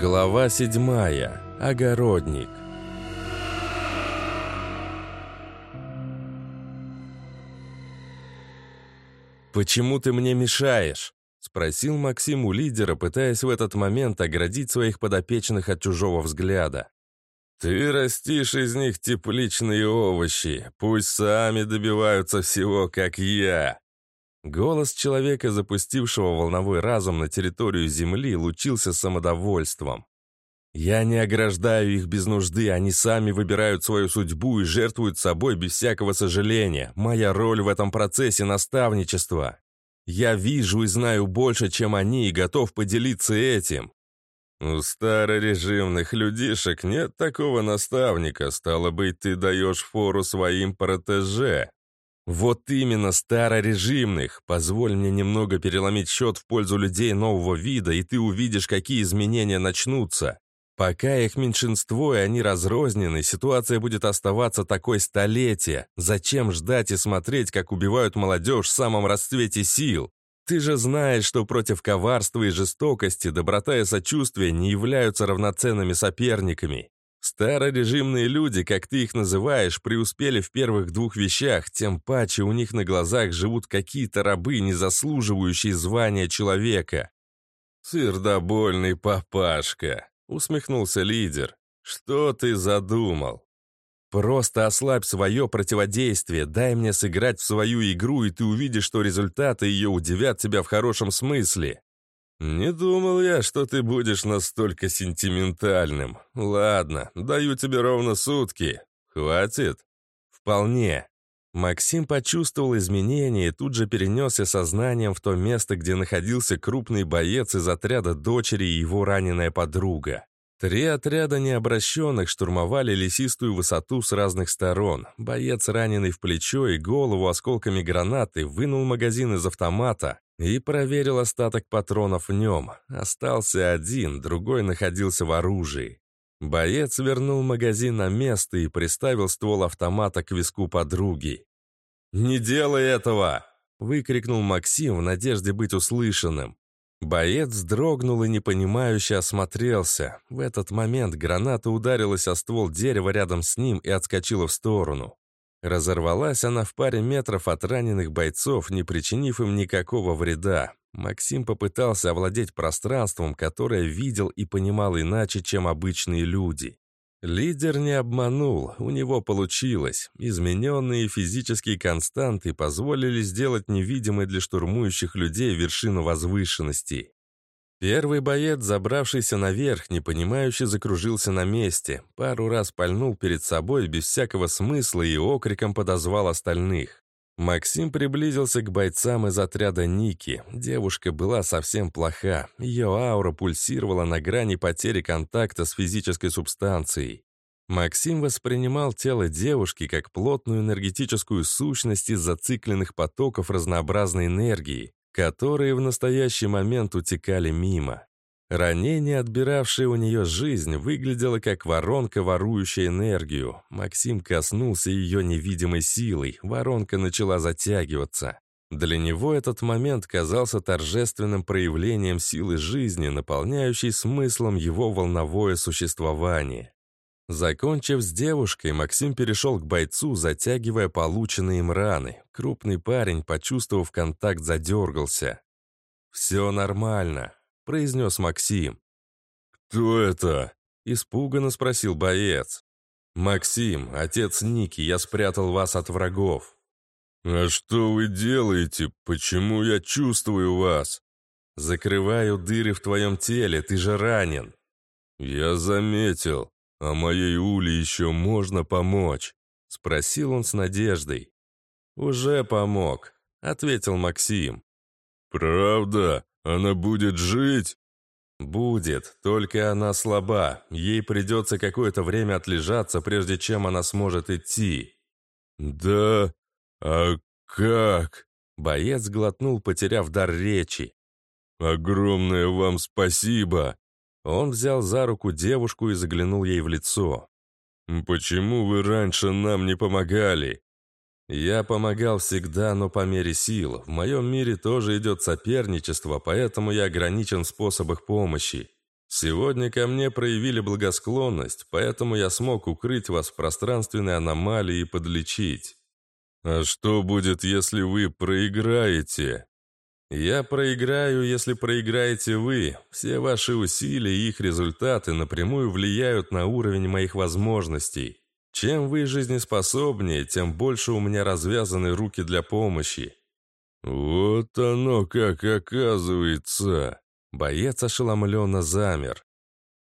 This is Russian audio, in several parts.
Глава седьмая. Огородник. «Почему ты мне мешаешь?» — спросил Максим у лидера, пытаясь в этот момент оградить своих подопечных от чужого взгляда. «Ты растишь из них тепличные овощи, пусть сами добиваются всего, как я!» Голос человека, запустившего волновой разум на территорию Земли, лучился самодовольством. «Я не ограждаю их без нужды, они сами выбирают свою судьбу и жертвуют собой без всякого сожаления. Моя роль в этом процессе — наставничество. Я вижу и знаю больше, чем они, и готов поделиться этим. У старорежимных людишек нет такого наставника, стало быть, ты даешь фору своим протеже. Вот именно старорежимных. Позволь мне немного переломить счет в пользу людей нового вида, и ты увидишь, какие изменения начнутся. Пока их меньшинство и они разрознены, ситуация будет оставаться такой столетия. Зачем ждать и смотреть, как убивают молодежь в самом расцвете сил? Ты же знаешь, что против коварства и жестокости доброта и сочувствие не являются равноценными соперниками. Старорежимные люди, как ты их называешь, преуспели в первых двух вещах, тем паче у них на глазах живут какие-то рабы, не заслуживающие звания человека. «Сердобольный папашка», — усмехнулся лидер. «Что ты задумал?» «Просто ослабь свое противодействие, дай мне сыграть в свою игру, и ты увидишь, что результаты ее удивят тебя в хорошем смысле. «Не думал я, что ты будешь настолько сентиментальным. Ладно, даю тебе ровно сутки. Хватит?» «Вполне». Максим почувствовал изменения и тут же перенесся сознанием в то место, где находился крупный боец из отряда дочери и его раненая подруга. Три отряда необращенных штурмовали лесистую высоту с разных сторон. Боец, раненый в плечо и голову осколками гранаты, вынул магазин из автомата и проверил остаток патронов в нем. Остался один, другой находился в оружии. Боец вернул магазин на место и приставил ствол автомата к виску подруги. «Не делай этого!» — выкрикнул Максим в надежде быть услышанным. Боец вздрогнул и непонимающе осмотрелся. В этот момент граната ударилась о ствол дерева рядом с ним и отскочила в сторону. Разорвалась она в паре метров от раненых бойцов, не причинив им никакого вреда. Максим попытался овладеть пространством, которое видел и понимал иначе, чем обычные люди. Лидер не обманул, у него получилось. Измененные физические константы позволили сделать невидимой для штурмующих людей вершину возвышенности. Первый боец, забравшийся наверх, непонимающе закружился на месте, пару раз пальнул перед собой без всякого смысла и окриком подозвал остальных. Максим приблизился к бойцам из отряда Ники. Девушка была совсем плоха, ее аура пульсировала на грани потери контакта с физической субстанцией. Максим воспринимал тело девушки как плотную энергетическую сущность из зацикленных потоков разнообразной энергии, которые в настоящий момент утекали мимо. Ранение, отбиравшее у нее жизнь, выглядело как воронка, ворующая энергию. Максим коснулся ее невидимой силой, воронка начала затягиваться. Для него этот момент казался торжественным проявлением силы жизни, наполняющей смыслом его волновое существование. Закончив с девушкой, Максим перешел к бойцу, затягивая полученные им раны. Крупный парень, почувствовав контакт, задергался. «Все нормально», — произнес Максим. «Кто это?» — испуганно спросил боец. «Максим, отец Ники, я спрятал вас от врагов». «А что вы делаете? Почему я чувствую вас?» «Закрываю дыры в твоем теле, ты же ранен». «Я заметил. «А моей Уле еще можно помочь?» — спросил он с надеждой. «Уже помог», — ответил Максим. «Правда? Она будет жить?» «Будет, только она слаба. Ей придется какое-то время отлежаться, прежде чем она сможет идти». «Да? А как?» Боец глотнул, потеряв дар речи. «Огромное вам спасибо!» Он взял за руку девушку и заглянул ей в лицо. «Почему вы раньше нам не помогали?» «Я помогал всегда, но по мере сил. В моем мире тоже идет соперничество, поэтому я ограничен в способах помощи. Сегодня ко мне проявили благосклонность, поэтому я смог укрыть вас в пространственной аномалии и подлечить. А что будет, если вы проиграете? Я проиграю, если проиграете вы. Все ваши усилия и их результаты напрямую влияют на уровень моих возможностей. Чем вы жизнеспособнее, тем больше у меня развязаны руки для помощи. Вот оно как оказывается. Боец ошеломленно замер.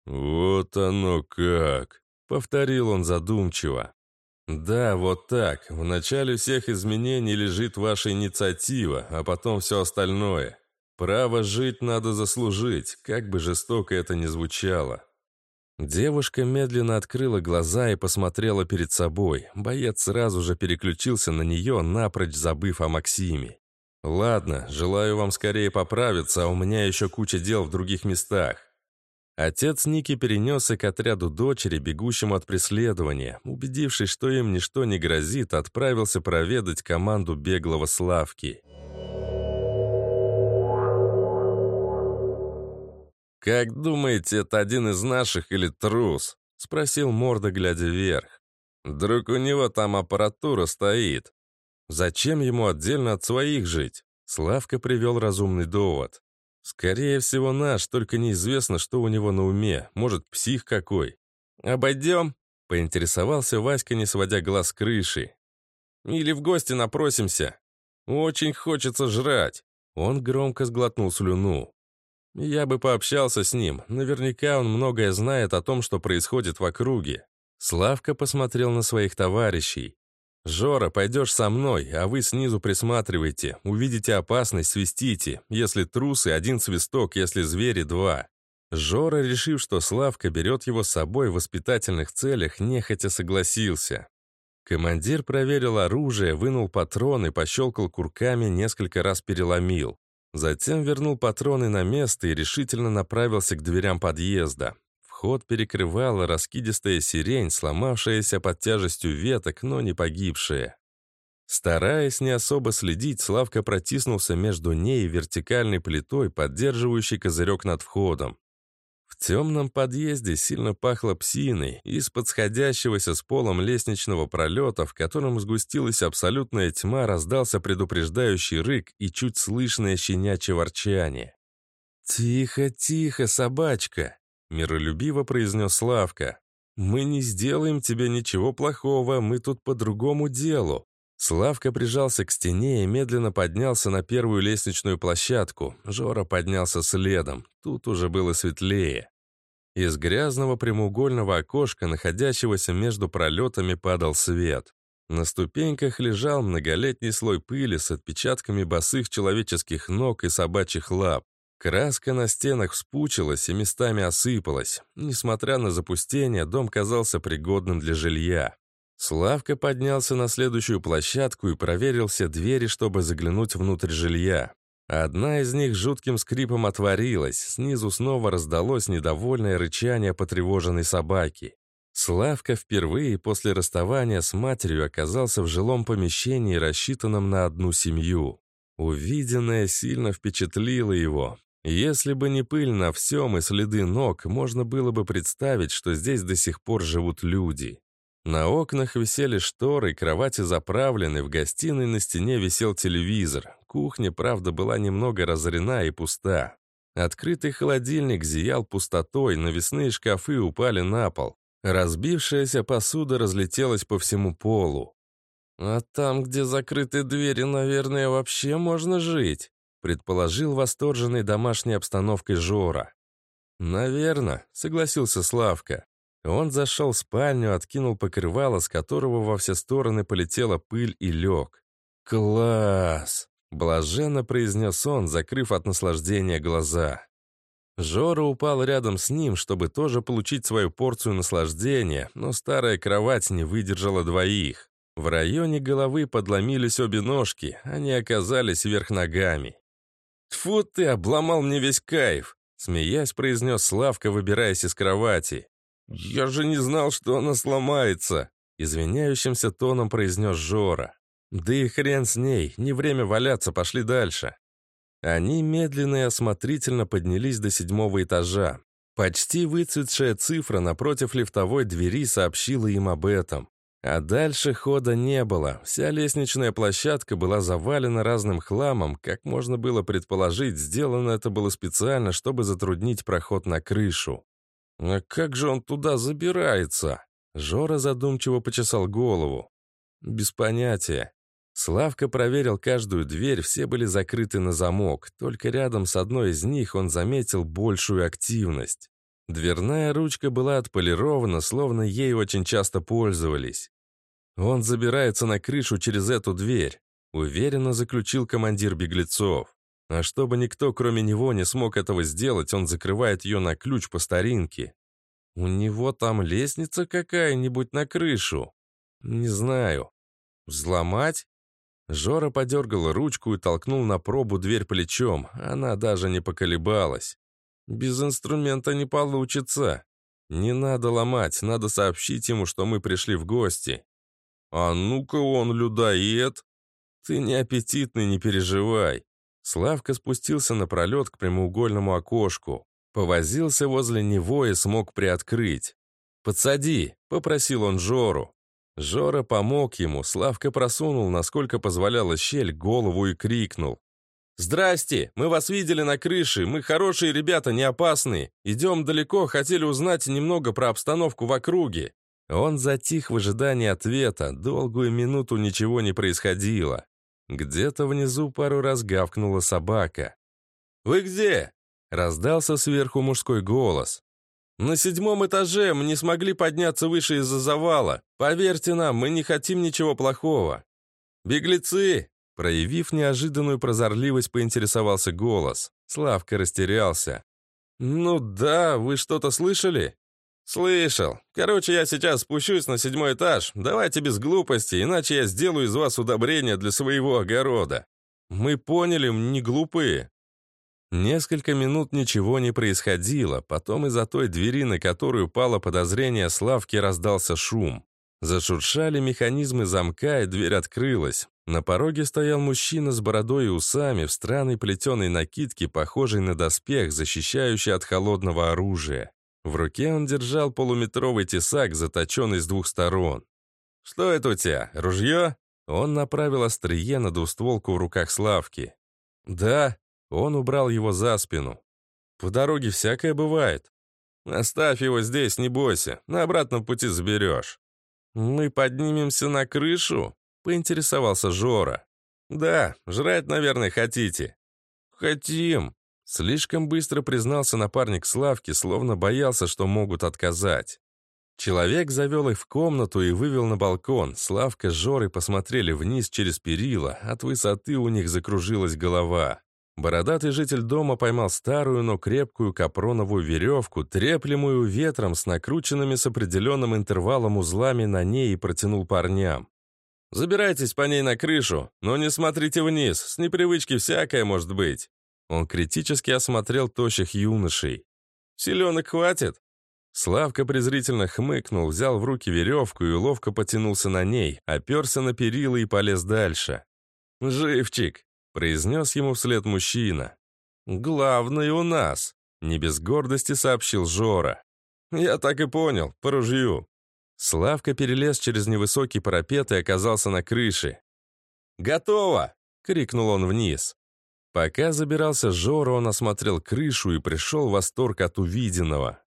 «Вот оно как!» — повторил он задумчиво. «Да, вот так. В начале всех изменений лежит ваша инициатива, а потом все остальное. Право жить надо заслужить, как бы жестоко это ни звучало». Девушка медленно открыла глаза и посмотрела перед собой. Боец сразу же переключился на нее, напрочь забыв о Максиме. «Ладно, желаю вам скорее поправиться, а у меня еще куча дел в других местах». Отец Ники перенесся к отряду дочери, бегущему от преследования. Убедившись, что им ничто не грозит, отправился проведать команду беглого Славки. «Как думаете, это один из наших или трус?» — спросил Морда, глядя вверх. «Вдруг у него там аппаратура стоит?» Зачем ему отдельно от своих жить? Славка привел разумный довод. Скорее всего, наш, только неизвестно, что у него на уме. Может, псих какой. «Обойдем?» — поинтересовался Васька, не сводя глаз с крыши. «Или в гости напросимся. Очень хочется жрать». Он громко сглотнул слюну. Я бы пообщался с ним. Наверняка он многое знает о том, что происходит в округе. Славка посмотрел на своих товарищей. «Жора, пойдешь со мной, а вы снизу присматривайте. Увидите опасность, свистите. Если трусы, один свисток, если звери, два». Жора, решив, что Славка берет его с собой в воспитательных целях, нехотя согласился. Командир проверил оружие, вынул патроны, пощелкал курками, несколько раз переломил. Затем вернул патроны на место и решительно направился к дверям подъезда. Ход перекрывала раскидистая сирень, сломавшаяся под тяжестью веток, но не погибшая. Стараясь не особо следить, Славка протиснулся между ней и вертикальной плитой, поддерживающей козырек над входом. В темном подъезде сильно пахло псиной, из-под сходящегося с полом лестничного пролета, в котором сгустилась абсолютная тьма, раздался предупреждающий рык и чуть слышное щенячье ворчание. «Тихо, тихо, собачка!» Миролюбиво произнес Славка. «Мы не сделаем тебе ничего плохого, мы тут по другому делу». Славка прижался к стене и медленно поднялся на первую лестничную площадку. Жора поднялся следом. Тут уже было светлее. Из грязного прямоугольного окошка, находящегося между пролетами, падал свет. На ступеньках лежал многолетний слой пыли с отпечатками босых человеческих ног и собачьих лап. Краска на стенах вспучилась и местами осыпалась. Несмотря на запустение, дом казался пригодным для жилья. Славка поднялся на следующую площадку и проверил все двери, чтобы заглянуть внутрь жилья. Одна из них жутким скрипом отворилась, снизу снова раздалось недовольное рычание потревоженной собаки. Славка впервые после расставания с матерью оказался в жилом помещении, рассчитанном на одну семью. Увиденное сильно впечатлило его. Если бы не пыль на всем и следы ног, можно было бы представить, что здесь до сих пор живут люди. На окнах висели шторы, кровати заправлены, в гостиной на стене висел телевизор. Кухня, правда, была немного разорена и пуста. Открытый холодильник зиял пустотой, навесные шкафы упали на пол. Разбившаяся посуда разлетелась по всему полу. «А там, где закрыты двери, наверное, вообще можно жить», предположил восторженной домашней обстановкой Жора. «Наверно», — согласился Славка. Он зашел в спальню, откинул покрывало, с которого во все стороны полетела пыль и лег. «Класс!» — блаженно произнес он, закрыв от наслаждения глаза. Жора упал рядом с ним, чтобы тоже получить свою порцию наслаждения, но старая кровать не выдержала двоих. В районе головы подломились обе ножки, они оказались вверх ногами. «Тьфу ты, обломал мне весь кайф!» Смеясь, произнес Славка, выбираясь из кровати. «Я же не знал, что она сломается!» Извиняющимся тоном произнес Жора. «Да и хрен с ней, не время валяться, пошли дальше». Они медленно и осмотрительно поднялись до седьмого этажа. Почти выцветшая цифра напротив лифтовой двери сообщила им об этом. А дальше хода не было. Вся лестничная площадка была завалена разным хламом. Как можно было предположить, сделано это было специально, чтобы затруднить проход на крышу. «А как же он туда забирается?» Жора задумчиво почесал голову. «Без понятия. Славка проверил каждую дверь, все были закрыты на замок, только рядом с одной из них он заметил большую активность. Дверная ручка была отполирована, словно ей очень часто пользовались. Он забирается на крышу через эту дверь, уверенно заключил командир беглецов. А чтобы никто, кроме него, не смог этого сделать, он закрывает ее на ключ по старинке. У него там лестница какая-нибудь на крышу? Не знаю. Взломать? Жора подергал ручку и толкнул на пробу дверь плечом. Она даже не поколебалась. Без инструмента не получится. Не надо ломать, надо сообщить ему, что мы пришли в гости. «А ну-ка он людоед!» «Ты не аппетитный, не переживай!» Славка спустился на пролет к прямоугольному окошку. Повозился возле него и смог приоткрыть. «Подсади!» — попросил он Жору. Жора помог ему, Славка просунул, насколько позволяла щель, голову и крикнул. «Здрасте! Мы вас видели на крыше, мы хорошие ребята, не опасные. Идем далеко, хотели узнать немного про обстановку в округе. Он затих в ожидании ответа, долгую минуту ничего не происходило. Где-то внизу пару раз гавкнула собака. «Вы где?» — раздался сверху мужской голос. «На седьмом этаже мы не смогли подняться выше из-за завала. Поверьте нам, мы не хотим ничего плохого». «Беглецы!» — проявив неожиданную прозорливость, поинтересовался голос. Славка растерялся. «Ну да, вы что-то слышали?» «Слышал. Короче, я сейчас спущусь на седьмой этаж. Давайте без глупостей, иначе я сделаю из вас удобрение для своего огорода. Мы поняли, не глупые». Несколько минут ничего не происходило, потом из-за той двери, на которую пало подозрение Славки, раздался шум. Зашуршали механизмы замка, и дверь открылась. На пороге стоял мужчина с бородой и усами в странной плетеной накидке, похожей на доспех, защищающий от холодного оружия. В руке он держал полуметровый тесак, заточенный с двух сторон. «Что это у тебя, ружье?» Он направил острие на двустволку в руках Славки. «Да». Он убрал его за спину. «По дороге всякое бывает. Оставь его здесь, не бойся. На обратном пути заберешь». «Мы поднимемся на крышу?» — поинтересовался Жора. «Да, жрать, наверное, хотите». «Хотим», Слишком быстро признался напарник Славки, словно боялся, что могут отказать. Человек завел их в комнату и вывел на балкон. Славка с Жорой посмотрели вниз через перила. От высоты у них закружилась голова. Бородатый житель дома поймал старую, но крепкую капроновую веревку, треплемую ветром с накрученными с определенным интервалом узлами на ней и протянул парням. «Забирайтесь по ней на крышу, но не смотрите вниз, с непривычки всякое может быть». Он критически осмотрел тощих юношей. «Селенок хватит?» Славка презрительно хмыкнул, взял в руки веревку и ловко потянулся на ней, оперся на перила и полез дальше. «Живчик!» — произнес ему вслед мужчина. «Главный у нас!» — не без гордости сообщил Жора. «Я так и понял, по ружью». Славка перелез через невысокий парапет и оказался на крыше. «Готово!» — крикнул он вниз. Пока забирался Жора, он осмотрел крышу и пришел в восторг от увиденного.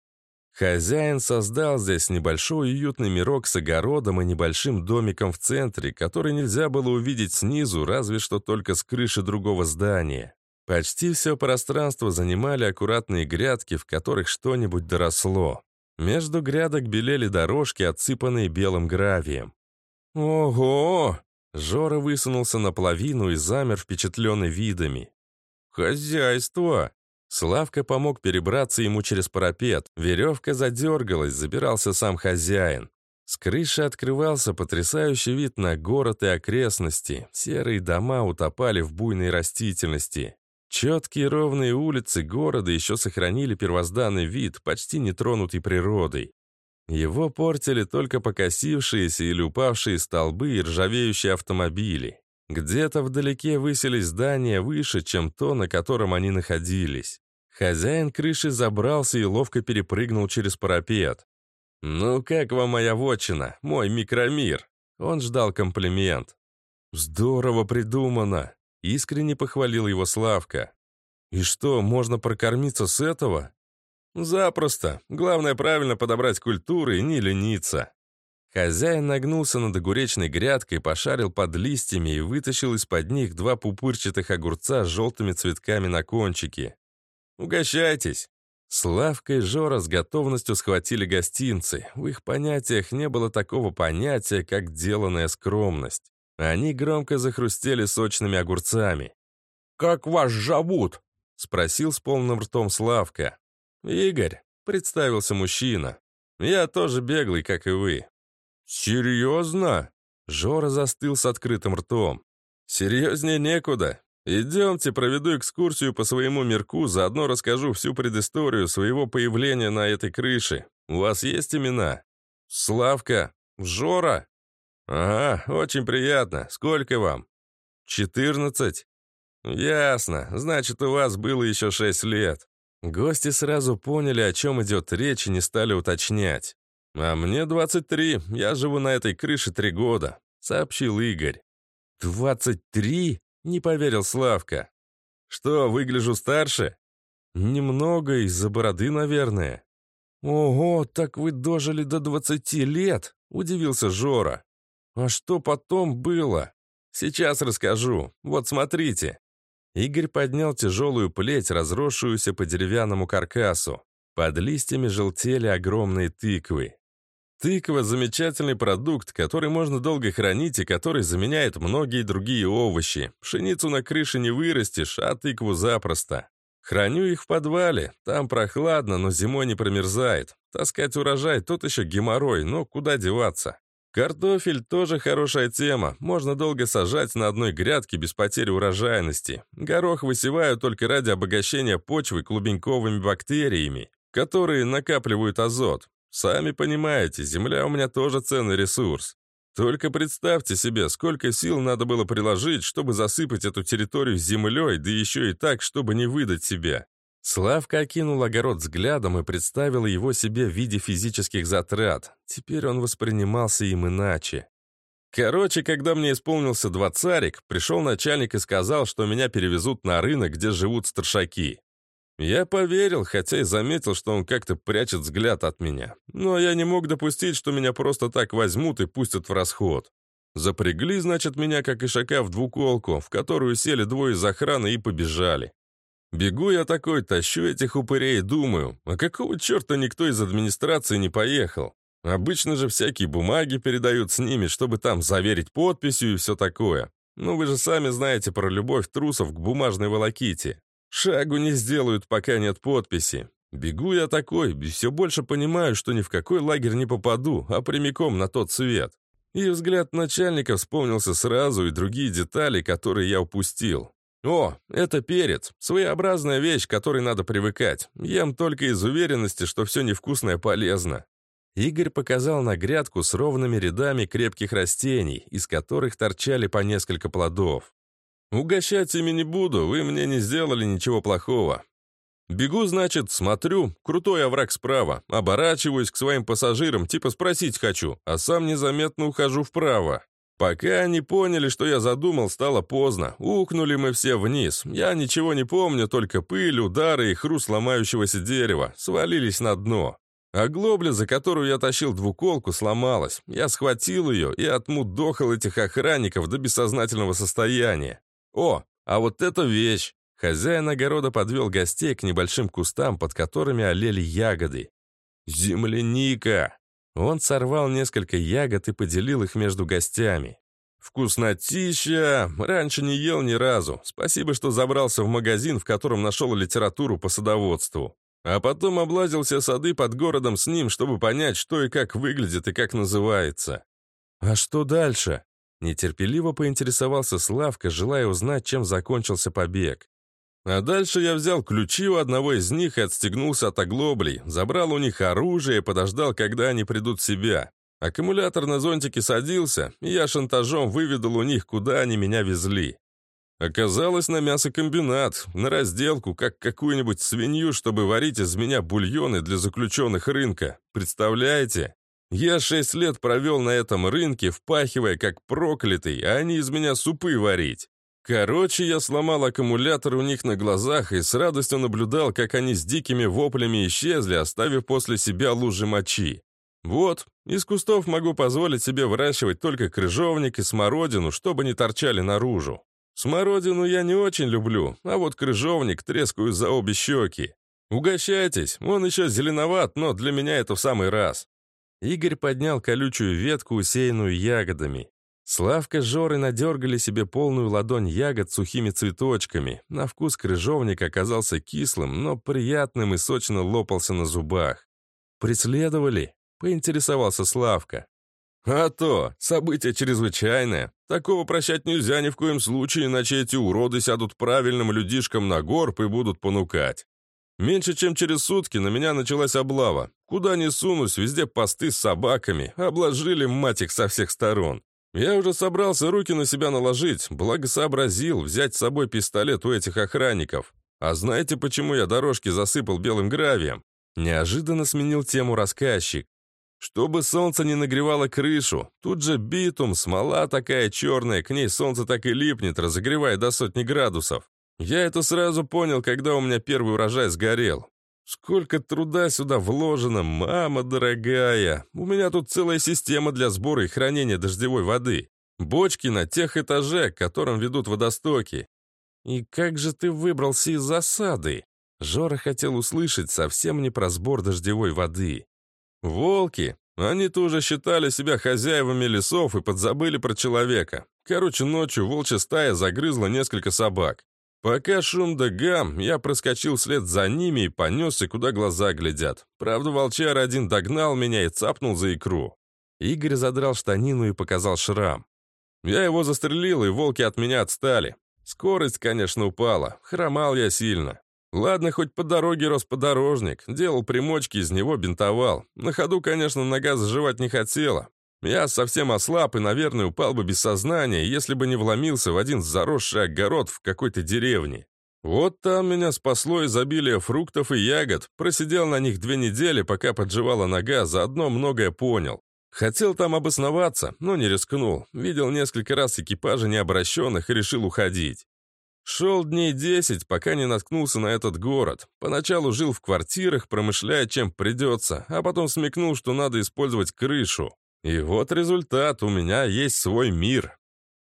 Хозяин создал здесь небольшой уютный мирок с огородом и небольшим домиком в центре, который нельзя было увидеть снизу, разве что только с крыши другого здания. Почти все пространство занимали аккуратные грядки, в которых что-нибудь доросло. Между грядок белели дорожки, отсыпанные белым гравием. «Ого!» Жора высунулся наполовину и замер, впечатленный видами. «Хозяйство!» Славка помог перебраться ему через парапет. Веревка задергалась, забирался сам хозяин. С крыши открывался потрясающий вид на город и окрестности. Серые дома утопали в буйной растительности. Четкие ровные улицы города еще сохранили первозданный вид, почти нетронутый природой. Его портили только покосившиеся или упавшие столбы и ржавеющие автомобили. Где-то вдалеке высились здания выше, чем то, на котором они находились. Хозяин крыши забрался и ловко перепрыгнул через парапет. «Ну как вам моя вотчина, мой микромир?» Он ждал комплимент. «Здорово придумано!» — искренне похвалил его Славка. «И что, можно прокормиться с этого?» «Запросто. Главное правильно подобрать культуры и не лениться». Хозяин нагнулся над огуречной грядкой, пошарил под листьями и вытащил из-под них два пупырчатых огурца с желтыми цветками на кончике. «Угощайтесь!» Славка и Жора с готовностью схватили гостинцы. В их понятиях не было такого понятия, как деланная скромность. Они громко захрустели сочными огурцами. «Как вас зовут?» — спросил с полным ртом Славка. «Игорь», — представился мужчина. «Я тоже беглый, как и вы». «Серьезно?» Жора застыл с открытым ртом. «Серьезнее некуда. Идемте, проведу экскурсию по своему мирку, заодно расскажу всю предысторию своего появления на этой крыше. У вас есть имена? Славка? Жора? Ага, очень приятно. Сколько вам? Четырнадцать? Ясно. Значит, у вас было еще шесть лет. Гости сразу поняли, о чем идет речь, и не стали уточнять. «А мне 23, я живу на этой крыше три года», — сообщил Игорь. «23?» Не поверил Славка. «Что, выгляжу старше?» «Немного, из-за бороды, наверное». «Ого, так вы дожили до двадцати лет?» — удивился Жора. «А что потом было?» «Сейчас расскажу. Вот смотрите». Игорь поднял тяжелую плеть, разросшуюся по деревянному каркасу. Под листьями желтели огромные тыквы. Тыква – замечательный продукт, который можно долго хранить и который заменяет многие другие овощи. Пшеницу на крыше не вырастешь, а тыкву запросто. Храню их в подвале, там прохладно, но зимой не промерзает. Таскать урожай – тот еще геморрой, но куда деваться. Картофель тоже хорошая тема, можно долго сажать на одной грядке без потери урожайности. Горох высеваю только ради обогащения почвы клубеньковыми бактериями, которые накапливают азот. Сами понимаете, земля у меня тоже ценный ресурс. Только представьте себе, сколько сил надо было приложить, чтобы засыпать эту территорию землей, да еще и так, чтобы не выдать себя. Славка окинул огород взглядом и представил его себе в виде физических затрат. Теперь он воспринимался им иначе. Короче, когда мне исполнился двадцарик, пришел начальник и сказал, что меня перевезут на рынок, где живут старшаки. Я поверил, хотя и заметил, что он как-то прячет взгляд от меня. Но я не мог допустить, что меня просто так возьмут и пустят в расход. Запрягли, значит, меня, как ишака, в двуколку, в которую сели двое из охраны и побежали. Бегу я такой, тащу этих упырей и думаю, а какого черта никто из администрации не поехал? Обычно же всякие бумаги передают с ними, чтобы там заверить подписью и все такое. Ну вы же сами знаете про любовь трусов к бумажной волоките. Шагу не сделают, пока нет подписи. Бегу я такой, все больше понимаю, что ни в какой лагерь не попаду, а прямиком на тот свет. И взгляд начальника вспомнился сразу, и другие детали, которые я упустил. О, это перец. Своеобразная вещь, к которой надо привыкать. Ем только из уверенности, что все невкусное полезно. Игорь показал на грядку с ровными рядами крепких растений, из которых торчали по несколько плодов. Угощать ими не буду, вы мне не сделали ничего плохого. Бегу, значит, смотрю, крутой овраг справа, оборачиваюсь к своим пассажирам, типа спросить хочу, а сам незаметно ухожу вправо. Пока они поняли, что я задумал, стало поздно. Ухнули мы все вниз. Я ничего не помню, только пыль, удары и хруст ломающегося дерева. Свалились на дно. А глобля, за которую я тащил двуколку, сломалась. Я схватил ее и отмудохал этих охранников до бессознательного состояния. О, а вот это вещь! Хозяин огорода подвел гостей к небольшим кустам, под которыми олели ягоды. «Земляника!» Он сорвал несколько ягод и поделил их между гостями. «Вкуснотища! Раньше не ел ни разу. Спасибо, что забрался в магазин, в котором нашел литературу по садоводству. А потом облазил все сады под городом с ним, чтобы понять, что и как выглядит и как называется». «А что дальше?» Нетерпеливо поинтересовался Славка, желая узнать, чем закончился побег. А дальше я взял ключи у одного из них и отстегнулся от оглоблей, забрал у них оружие и подождал, когда они придут в себя. Аккумулятор на зонтике садился, и я шантажом выведал у них, куда они меня везли. Оказалось, на мясокомбинат, на разделку, как какую-нибудь свинью, чтобы варить из меня бульоны для заключенных рынка. Представляете? Я шесть лет провел на этом рынке, впахивая как проклятый, а они из меня супы варить. Короче, я сломал аккумулятор у них на глазах и с радостью наблюдал, как они с дикими воплями исчезли, оставив после себя лужи мочи. Вот, из кустов могу позволить себе выращивать только крыжовник и смородину, чтобы не торчали наружу. Смородину я не очень люблю, а вот крыжовник трескаю за обе щеки. Угощайтесь, он еще зеленоват, но для меня это в самый раз. Игорь поднял колючую ветку, усеянную ягодами. Славка с Жорой надергали себе полную ладонь ягод сухими цветочками. На вкус крыжовник оказался кислым, но приятным и сочно лопался на зубах. «Преследовали?» — поинтересовался Славка. «А то, событие чрезвычайное. Такого прощать нельзя ни в коем случае, иначе эти уроды сядут правильным людишкам на горб и будут понукать. Меньше чем через сутки на меня началась облава. Куда ни сунусь, везде посты с собаками. Обложили, мать их, со всех сторон. Я уже собрался руки на себя наложить, благо сообразил взять с собой пистолет у этих охранников. А знаете, почему я дорожки засыпал белым гравием? Неожиданно сменил тему рассказчик. Чтобы солнце не нагревало крышу, тут же битум, смола такая черная, к ней солнце так и липнет, разогревая до сотни градусов. Я это сразу понял, когда у меня первый урожай сгорел. Сколько труда сюда вложено, мама дорогая. У меня тут целая система для сбора и хранения дождевой воды. Бочки на тех этаже, к которым ведут водостоки. И как же ты выбрался из засады? Жора хотел услышать совсем не про сбор дождевой воды. Волки, они тоже считали себя хозяевами лесов и подзабыли про человека. Короче, ночью волчья стая загрызла несколько собак. Пока шум да гам, я проскочил вслед за ними и понесся, куда глаза глядят. Правда, волчар один догнал меня и цапнул за икру. Игорь задрал штанину и показал шрам. Я его застрелил, и волки от меня отстали. Скорость, конечно, упала. Хромал я сильно. Ладно, хоть по дороге рос подорожник. Делал примочки, из него бинтовал. На ходу, конечно, нога заживать не хотела. Я совсем ослаб и, наверное, упал бы без сознания, если бы не вломился в один заросший огород в какой-то деревне. Вот там меня спасло изобилие фруктов и ягод. Просидел на них две недели, пока подживала нога, заодно многое понял. Хотел там обосноваться, но не рискнул. Видел несколько раз экипажи необращенных и решил уходить. Шел дней десять, пока не наткнулся на этот город. Поначалу жил в квартирах, промышляя, чем придется, а потом смекнул, что надо использовать крышу. И вот результат, у меня есть свой мир.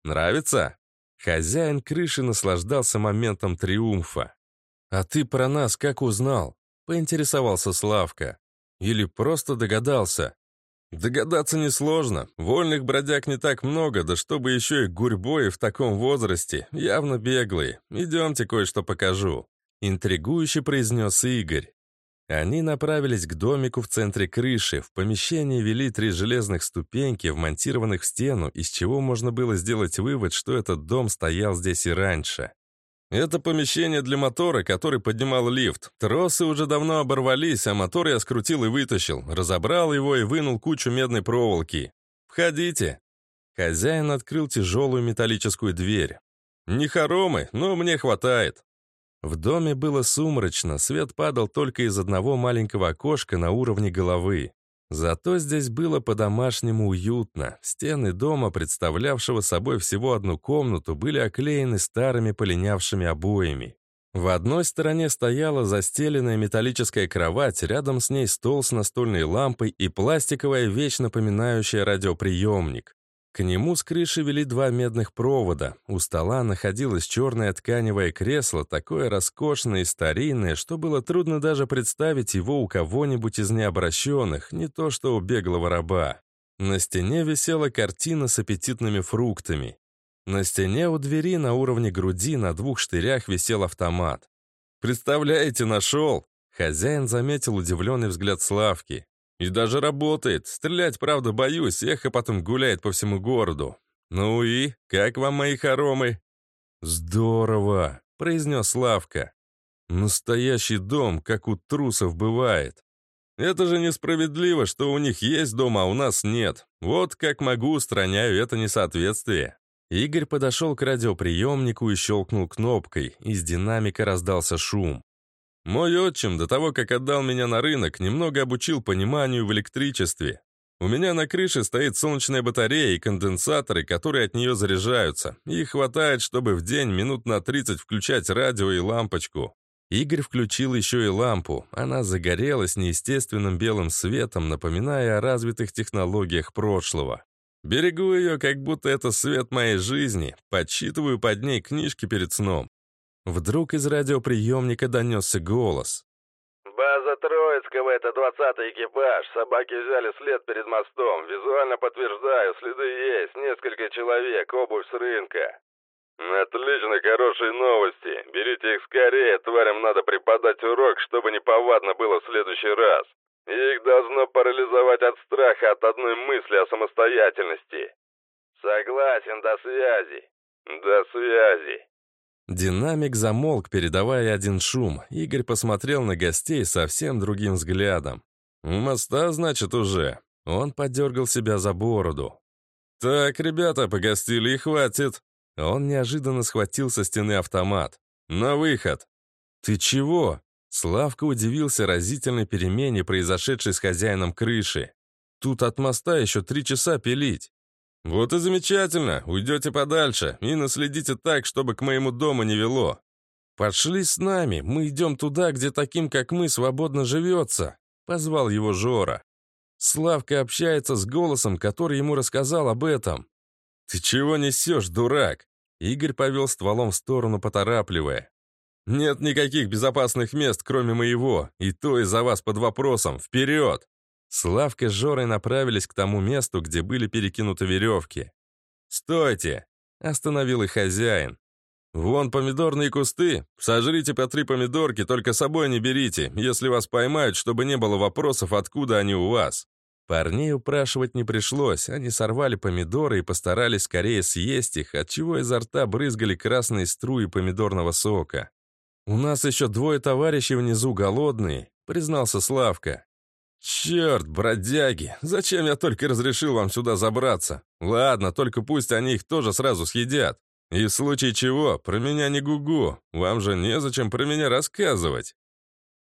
Нравится? Хозяин крыши наслаждался моментом триумфа. «А ты про нас как узнал?» — поинтересовался Славка. «Или просто догадался?» «Догадаться несложно. Вольных бродяг не так много, да чтобы еще и гурьбой в таком возрасте. Явно беглые. Идемте, кое-что покажу». Интригующе произнес Игорь. Они направились к домику в центре крыши. В помещении вели три железных ступеньки, вмонтированных в стену, из чего можно было сделать вывод, что этот дом стоял здесь и раньше. Это помещение для мотора, который поднимал лифт. Тросы уже давно оборвались, а мотор я скрутил и вытащил. Разобрал его и вынул кучу медной проволоки. «Входите». Хозяин открыл тяжелую металлическую дверь. «Не хоромы, но мне хватает. В доме было сумрачно, свет падал только из одного маленького окошка на уровне головы. Зато здесь было по-домашнему уютно. Стены дома, представлявшего собой всего одну комнату, были оклеены старыми полинявшими обоями. В одной стороне стояла застеленная металлическая кровать, рядом с ней стол с настольной лампой и пластиковая вещь, напоминающая радиоприемник. К нему с крыши вели два медных провода. У стола находилось черное тканевое кресло, такое роскошное и старинное, что было трудно даже представить его у кого-нибудь из необращенных, не то что у беглого раба. На стене висела картина с аппетитными фруктами. На стене у двери на уровне груди на двух штырях висел автомат. «Представляете, нашел!» Хозяин заметил удивленный взгляд Славки. И даже работает. Стрелять, правда, боюсь, эхо потом гуляет по всему городу. Ну и, как вам мои хоромы?» «Здорово», — произнес Славка. «Настоящий дом, как у трусов бывает. Это же несправедливо, что у них есть дом, а у нас нет. Вот как могу устраняю это несоответствие». Игорь подошел к радиоприемнику и щелкнул кнопкой, из динамика раздался шум. Мой отчим, до того, как отдал меня на рынок, немного обучил пониманию в электричестве. У меня на крыше стоит солнечная батарея и конденсаторы, которые от нее заряжаются. Их хватает, чтобы в день минут на 30 включать радио и лампочку. Игорь включил еще и лампу. Она загорелась неестественным белым светом, напоминая о развитых технологиях прошлого. Берегу ее, как будто это свет моей жизни, подсчитываю под ней книжки перед сном. Вдруг из радиоприемника донесся голос. «База Троицкого, это двадцатый экипаж. Собаки взяли след перед мостом. Визуально подтверждаю, следы есть. Несколько человек, обувь с рынка». «Отлично, хорошие новости. Берите их скорее, тварям надо преподать урок, чтобы неповадно было в следующий раз. Их должно парализовать от страха от одной мысли о самостоятельности. Согласен, до связи. До связи. Динамик замолк, передавая один шум. Игорь посмотрел на гостей совсем другим взглядом. «У моста, значит, уже?» Он подергал себя за бороду. «Так, ребята, погостили и хватит!» Он неожиданно схватил со стены автомат. «На выход!» «Ты чего?» Славка удивился разительной перемене, произошедшей с хозяином крыши. Тут от моста еще три часа пилить. Вот и замечательно, уйдете подальше и наследите так, чтобы к моему дому не вело. Пошли с нами, мы идем туда, где таким, как мы, свободно живется, позвал его Жора. Славка общается с голосом, который ему рассказал об этом. «Ты чего несешь, дурак?» Игорь повел стволом в сторону, поторапливая. «Нет никаких безопасных мест, кроме моего, и то из-за вас под вопросом. Вперед!» Славка с Жорой направились к тому месту, где были перекинуты веревки. «Стойте!» — остановил их хозяин. «Вон помидорные кусты. Сожрите по три помидорки, только с собой не берите, если вас поймают, чтобы не было вопросов, откуда они у вас». Парней упрашивать не пришлось, они сорвали помидоры и постарались скорее съесть их, отчего изо рта брызгали красные струи помидорного сока. «У нас еще двое товарищей внизу голодные», — признался Славка. «Черт, бродяги, зачем я только разрешил вам сюда забраться? Ладно, только пусть они их тоже сразу съедят. И в случае чего, про меня не гугу, вам же незачем про меня рассказывать».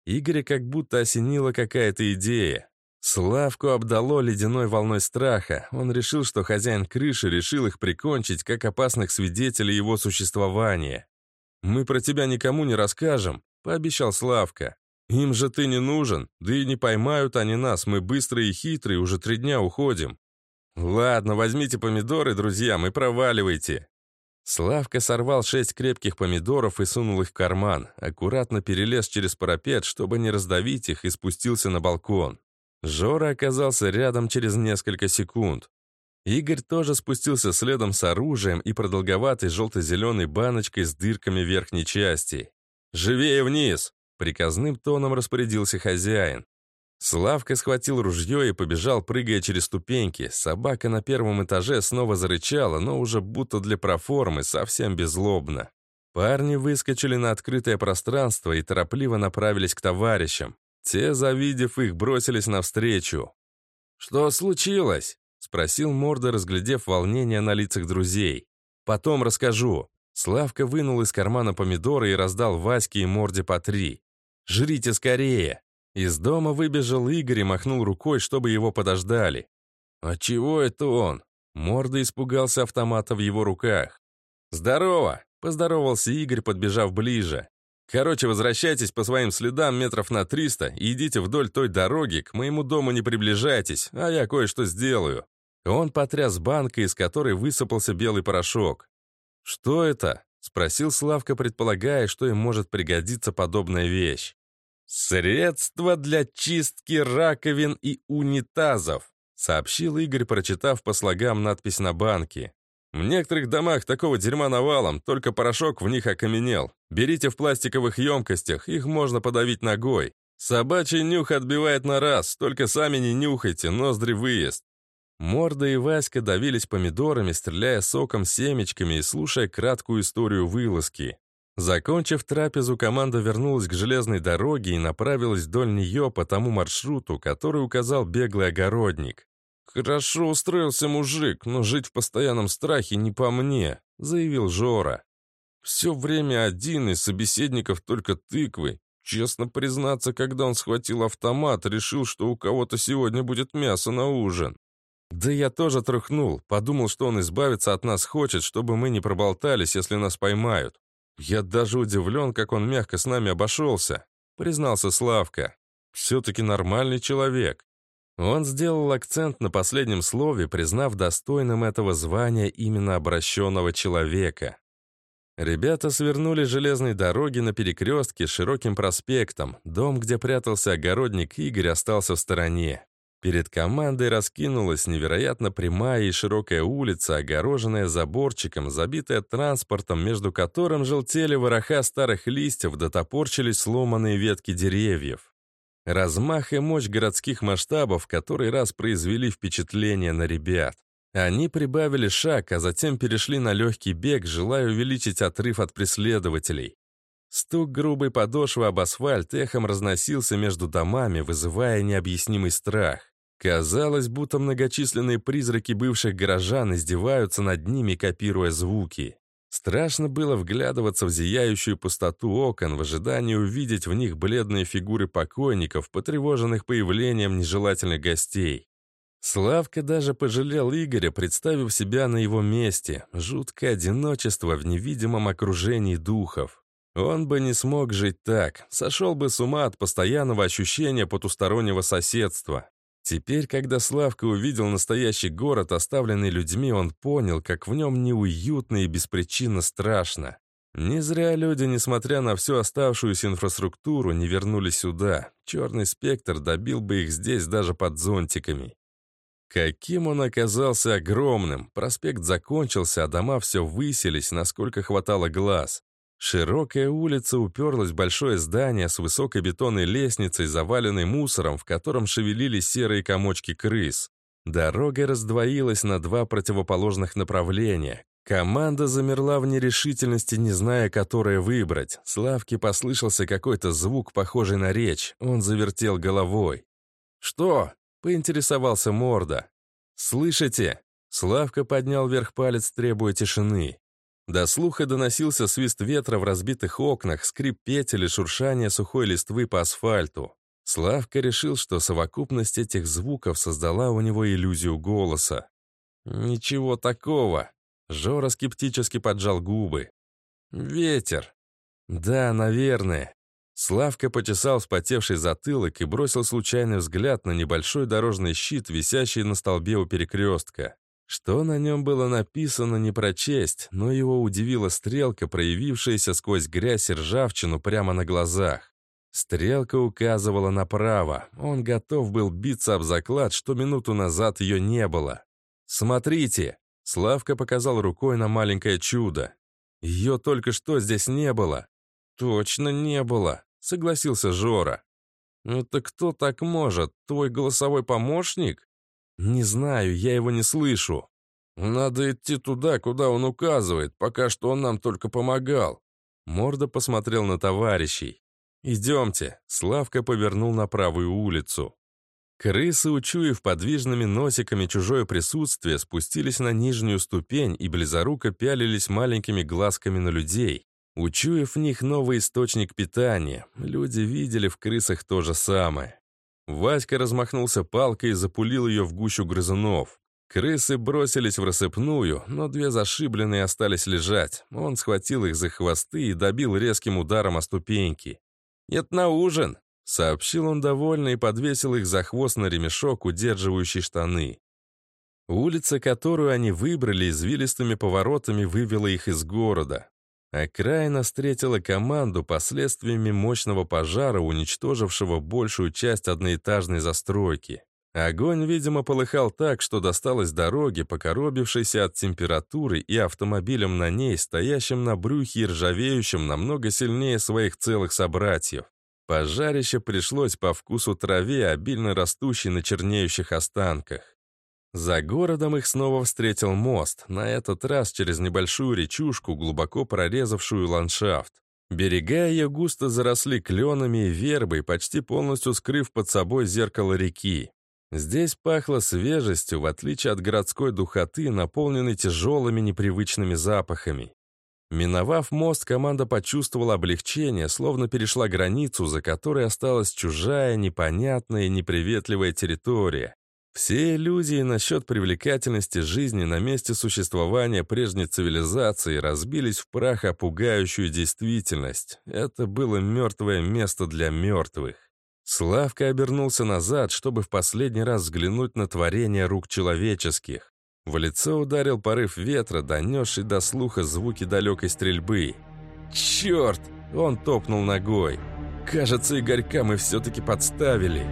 Игоря как будто осенила какая-то идея. Славку обдало ледяной волной страха. Он решил, что хозяин крыши решил их прикончить как опасных свидетелей его существования. «Мы про тебя никому не расскажем», — пообещал Славка. «Им же ты не нужен, да и не поймают они нас, мы быстрые и хитрые, уже три дня уходим». «Ладно, возьмите помидоры, друзья, мы проваливайте». Славка сорвал шесть крепких помидоров и сунул их в карман, аккуратно перелез через парапет, чтобы не раздавить их, и спустился на балкон. Жора оказался рядом через несколько секунд. Игорь тоже спустился следом с оружием и продолговатой желто-зеленой баночкой с дырками верхней части. «Живее вниз!» — приказным тоном распорядился хозяин. Славка схватил ружье и побежал, прыгая через ступеньки. Собака на первом этаже снова зарычала, но уже будто для проформы, совсем беззлобно. Парни выскочили на открытое пространство и торопливо направились к товарищам. Те, завидев их, бросились навстречу. «Что случилось?» Спросил Морда, разглядев волнение на лицах друзей. «Потом расскажу». Славка вынул из кармана помидоры и раздал Ваське и Морде по три. «Жрите скорее!» Из дома выбежал Игорь и махнул рукой, чтобы его подождали. «А чего это он?» Морда испугался автомата в его руках. «Здорово!» — поздоровался Игорь, подбежав ближе. «Короче, возвращайтесь по своим следам метров на триста и идите вдоль той дороги, к моему дому не приближайтесь, а я кое-что сделаю. Он потряс банкой, из которой высыпался белый порошок. «Что это?» — спросил Славка, предполагая, что им может пригодиться подобная вещь. «Средство для чистки раковин и унитазов», — сообщил Игорь, прочитав по слогам надпись на банке. «В некоторых домах такого дерьма навалом, только порошок в них окаменел. Берите в пластиковых емкостях, их можно подавить ногой. Собачий нюх отбивает на раз, только сами не нюхайте, ноздри выезд. Морда и Васька давились помидорами, стреляя соком семечками и слушая краткую историю вылазки. Закончив трапезу, команда вернулась к железной дороге и направилась вдоль нее по тому маршруту, который указал беглый огородник. «Хорошо устроился мужик, но жить в постоянном страхе не по мне», — заявил Жора. «Все время один, из собеседников только тыквы. Честно признаться, когда он схватил автомат, решил, что у кого-то сегодня будет мясо на ужин. Да я тоже трухнул, подумал, что он избавиться от нас хочет, чтобы мы не проболтались, если нас поймают. Я даже удивлен, как он мягко с нами обошелся», — признался Славка. «Все-таки нормальный человек». Он сделал акцент на последнем слове, признав достойным этого звания именно обращенного человека. Ребята свернули железной дороги на перекрестке с широким проспектом. Дом, где прятался огородник Игорь, остался в стороне. Перед командой раскинулась невероятно прямая и широкая улица, огороженная заборчиком, забитая транспортом, между которым желтели вороха старых листьев, дотопорчились сломанные ветки деревьев. Размах и мощь городских масштабов который раз произвели впечатление на ребят. Они прибавили шаг, а затем перешли на легкий бег, желая увеличить отрыв от преследователей. Стук грубой подошвы об асфальт эхом разносился между домами, вызывая необъяснимый страх. Казалось, будто многочисленные призраки бывших горожан издеваются над ними, копируя звуки. Страшно было вглядываться в зияющую пустоту окон в ожидании увидеть в них бледные фигуры покойников, потревоженных появлением нежелательных гостей. Славка даже пожалел Игоря, представив себя на его месте. Жуткое одиночество в невидимом окружении духов. Он бы не смог жить так, сошел бы с ума от постоянного ощущения потустороннего соседства. Теперь, когда Славка увидел настоящий город, оставленный людьми, он понял, как в нем неуютно и беспричинно страшно. Не зря люди, несмотря на всю оставшуюся инфраструктуру, не вернулись сюда. Черный спектр добил бы их здесь даже под зонтиками. Каким он оказался огромным! Проспект закончился, а дома все высились, насколько хватало глаз. Широкая улица уперлась в большое здание с высокой бетонной лестницей, заваленной мусором, в котором шевелились серые комочки крыс. Дорога раздвоилась на два противоположных направления. Команда замерла в нерешительности, не зная, которое выбрать. Славке послышался какой-то звук, похожий на речь. Он завертел головой. «Что?» — поинтересовался Морда. «Слышите?» Славка поднял вверх палец, требуя тишины. До слуха доносился свист ветра в разбитых окнах, скрип петель и шуршание сухой листвы по асфальту. Славка решил, что совокупность этих звуков создала у него иллюзию голоса. «Ничего такого!» Жора скептически поджал губы. «Ветер!» «Да, наверное». Славка почесал вспотевший затылок и бросил случайный взгляд на небольшой дорожный щит, висящий на столбе у перекрестка. Что на нем было написано, не прочесть, но его удивила стрелка, проявившаяся сквозь грязь и ржавчину прямо на глазах. Стрелка указывала направо. Он готов был биться об заклад, что минуту назад ее не было. «Смотрите!» Славка показал рукой на маленькое чудо. «Ее только что здесь не было». «Точно не было», — согласился Жора. «Это кто так может? Твой голосовой помощник?» «Не знаю, я его не слышу». «Надо идти туда, куда он указывает. Пока что он нам только помогал». Морда посмотрел на товарищей. «Идемте». Славка повернул на правую улицу. Крысы, учуяв подвижными носиками чужое присутствие, спустились на нижнюю ступень и близоруко пялились маленькими глазками на людей. Учуяв в них новый источник питания, люди видели в крысах то же самое. Васька размахнулся палкой и запулил ее в гущу грызунов. Крысы бросились в рассыпную, но две зашибленные остались лежать. Он схватил их за хвосты и добил резким ударом о ступеньки. «Это на ужин!» — сообщил он довольно и подвесил их за хвост на ремешок, удерживающий штаны. Улица, которую они выбрали извилистыми поворотами, вывела их из города. Окраина встретила команду последствиями мощного пожара, уничтожившего большую часть одноэтажной застройки. Огонь, видимо, полыхал так, что досталось дороге, покоробившейся от температуры и автомобилям на ней, стоящим на брюхе и ржавеющим намного сильнее своих целых собратьев. Пожарище пришлось по вкусу траве, обильно растущей на чернеющих останках. За городом их снова встретил мост, на этот раз через небольшую речушку, глубоко прорезавшую ландшафт. Берега ее густо заросли кленами и вербой, почти полностью скрыв под собой зеркало реки. Здесь пахло свежестью, в отличие от городской духоты, наполненной тяжелыми непривычными запахами. Миновав мост, команда почувствовала облегчение, словно перешла границу, за которой осталась чужая, непонятная и неприветливая территория. Все иллюзии насчет привлекательности жизни на месте существования прежней цивилизации разбились в прах о пугающую действительность. Это было мертвое место для мертвых. Славка обернулся назад, чтобы в последний раз взглянуть на творение рук человеческих. В лицо ударил порыв ветра, донесший до слуха звуки далекой стрельбы. «Черт!» — он топнул ногой. «Кажется, Игорька мы все-таки подставили».